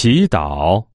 祈祷。